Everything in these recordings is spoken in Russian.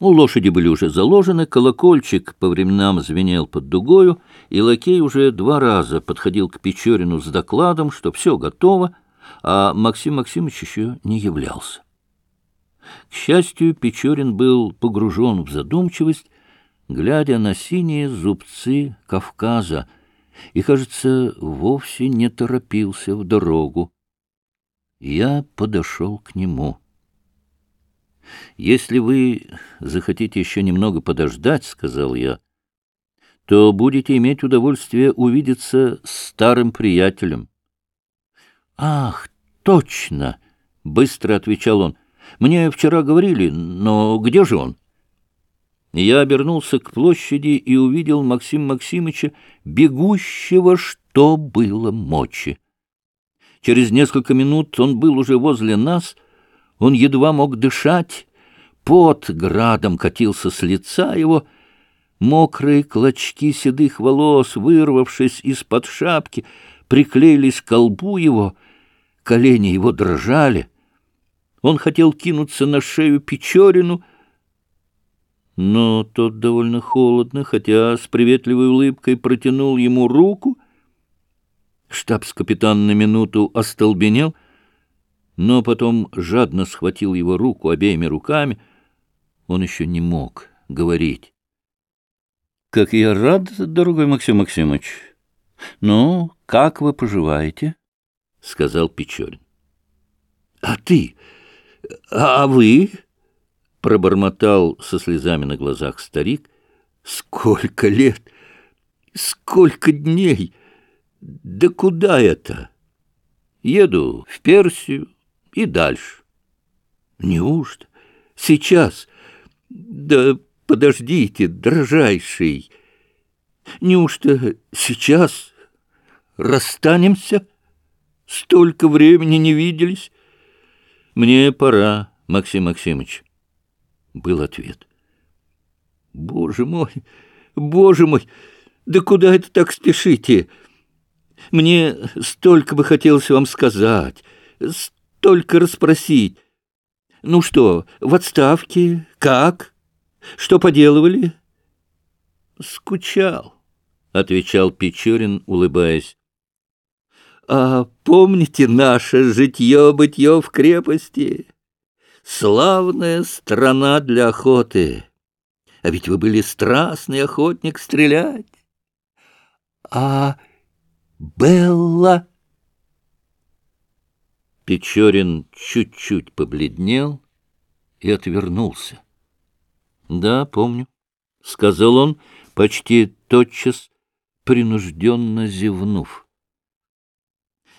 У лошади были уже заложены, колокольчик по временам звенел под дугою, и лакей уже два раза подходил к Печорину с докладом, что все готово, а Максим Максимович еще не являлся. К счастью, Печорин был погружен в задумчивость, глядя на синие зубцы Кавказа, и, кажется, вовсе не торопился в дорогу. Я подошел к нему. «Если вы захотите еще немного подождать, — сказал я, — то будете иметь удовольствие увидеться с старым приятелем». «Ах, точно!» — быстро отвечал он. «Мне вчера говорили, но где же он?» Я обернулся к площади и увидел Максима Максимыча, бегущего, что было мочи. Через несколько минут он был уже возле нас, он едва мог дышать, пот градом катился с лица его, мокрые клочки седых волос, вырвавшись из-под шапки, приклеились к колбу его, колени его дрожали. Он хотел кинуться на шею Печорину, но тот довольно холодно, хотя с приветливой улыбкой протянул ему руку. Штабс-капитан на минуту остолбенел, но потом жадно схватил его руку обеими руками. Он еще не мог говорить. — Как я рад, дорогой Максим Максимович. Ну, как вы поживаете? — сказал Печорин. — А ты? А вы? пробормотал со слезами на глазах старик. Сколько лет, сколько дней! Да куда это? Еду в Персию и дальше. Неужто? Сейчас? Да подождите, дрожайший. Неужто сейчас расстанемся? Столько времени не виделись. Мне пора, Максим Максимович был ответ. «Боже мой, боже мой, да куда это так спешите? Мне столько бы хотелось вам сказать, столько расспросить. Ну что, в отставке? Как? Что поделывали?» «Скучал», — отвечал Печорин, улыбаясь. «А помните наше житье-бытье в крепости?» Славная страна для охоты. А ведь вы были страстный охотник стрелять. А Белла... Печорин чуть-чуть побледнел и отвернулся. — Да, помню, — сказал он, почти тотчас принужденно зевнув.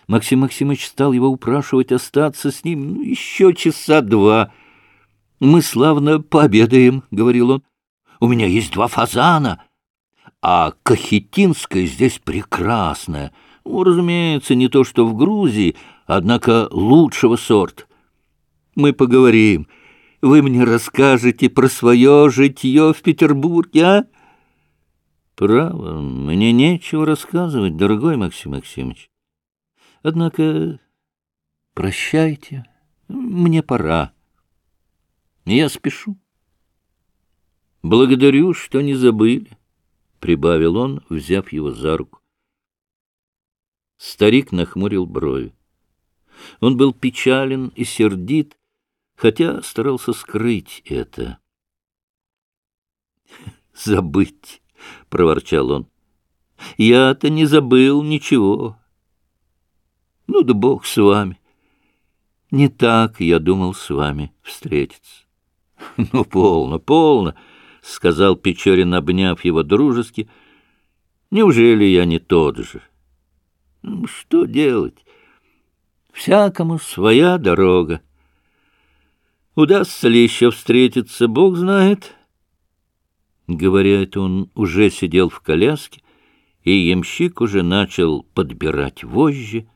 Максим Максимович стал его упрашивать остаться с ним ну, еще часа два. «Мы славно пообедаем», — говорил он. «У меня есть два фазана, а Кахетинская здесь прекрасная. Ну, разумеется, не то что в Грузии, однако лучшего сорта. Мы поговорим. Вы мне расскажете про свое житье в Петербурге, а?» «Право, мне нечего рассказывать, дорогой Максим Максимович. Однако прощайте, мне пора. Я спешу. Благодарю, что не забыли, — прибавил он, взяв его за руку. Старик нахмурил брови. Он был печален и сердит, хотя старался скрыть это. «Забыть!» — проворчал он. «Я-то не забыл ничего. Ну да бог с вами. Не так я думал с вами встретиться. — Ну, полно, полно, — сказал Печорин, обняв его дружески. — Неужели я не тот же? Что делать? Всякому своя дорога. Удастся ли еще встретиться, Бог знает. Говоря это, он уже сидел в коляске, и ямщик уже начал подбирать вожжи,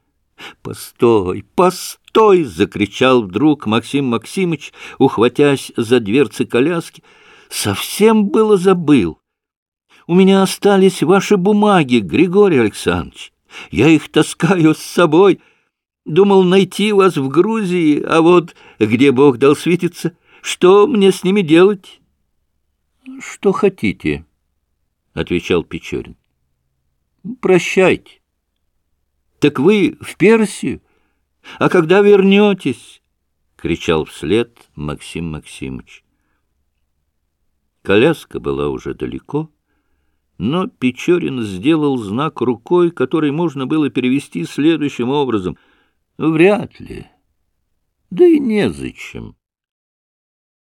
«Постой, постой!» — закричал вдруг Максим Максимыч, ухватясь за дверцы коляски. «Совсем было забыл. У меня остались ваши бумаги, Григорий Александрович. Я их таскаю с собой. Думал найти вас в Грузии, а вот где Бог дал светиться, что мне с ними делать? — Что хотите, — отвечал Печорин. — Прощайте. — Так вы в Персию? А когда вернетесь? — кричал вслед Максим Максимович. Коляска была уже далеко, но Печорин сделал знак рукой, который можно было перевести следующим образом. «Вряд ли. Да и незачем».